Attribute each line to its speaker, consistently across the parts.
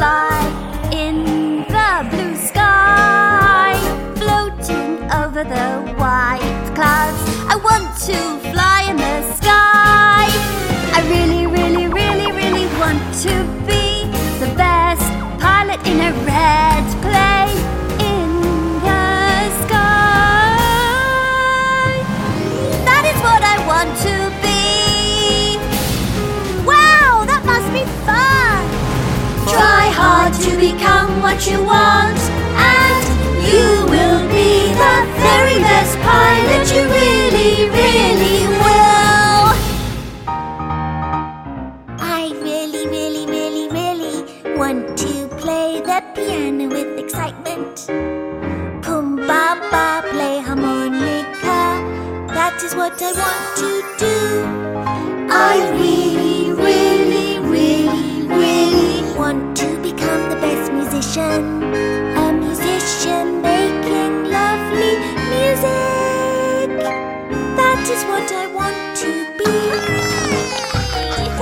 Speaker 1: fly in the blue sky, floating over the white clouds. I want to fly in the sky. I really, really, really, really want to be the best pilot in a red plane. In the sky.
Speaker 2: That is what I want to
Speaker 1: what you want, and you will be the very best pilot. You really, really will. I really, really, really, really want to play the piano with excitement. Pum ba ba, play harmonica. That is what I want to do. I really, is what I want to be.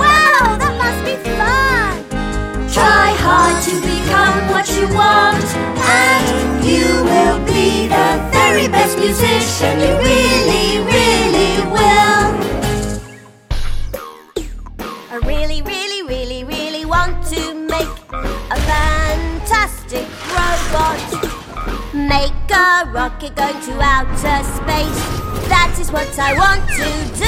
Speaker 1: Wow,
Speaker 2: that must be fun!
Speaker 1: Try hard to become what you want, and you will be the very best musician. You really, really will.
Speaker 2: I really, really, really, really want to make a fantastic robot. Make a rocket go to outer space. That is what I want to do.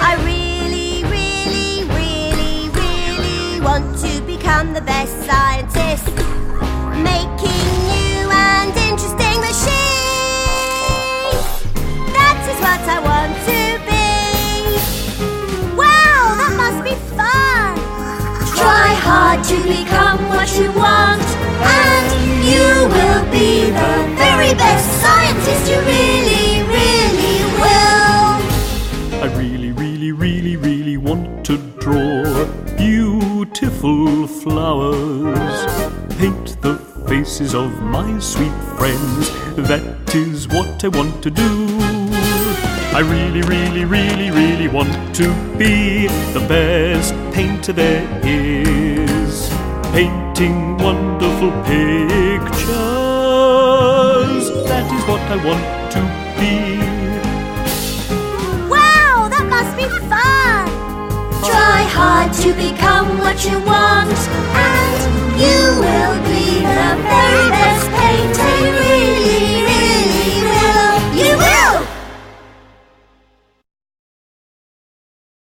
Speaker 2: I really, really, really, really want to become the best scientist. Making new and interesting machines. That is what I want to be.
Speaker 1: Wow, that must be fun! Try hard to become what you want, and you will be the very best
Speaker 3: faces of my sweet friends. That is what I want to do. I really, really, really, really want to be the best painter there is. Painting wonderful pictures. That is what I want to be.
Speaker 2: Wow, that must be fun!
Speaker 1: Try hard to become what you want, and you will be the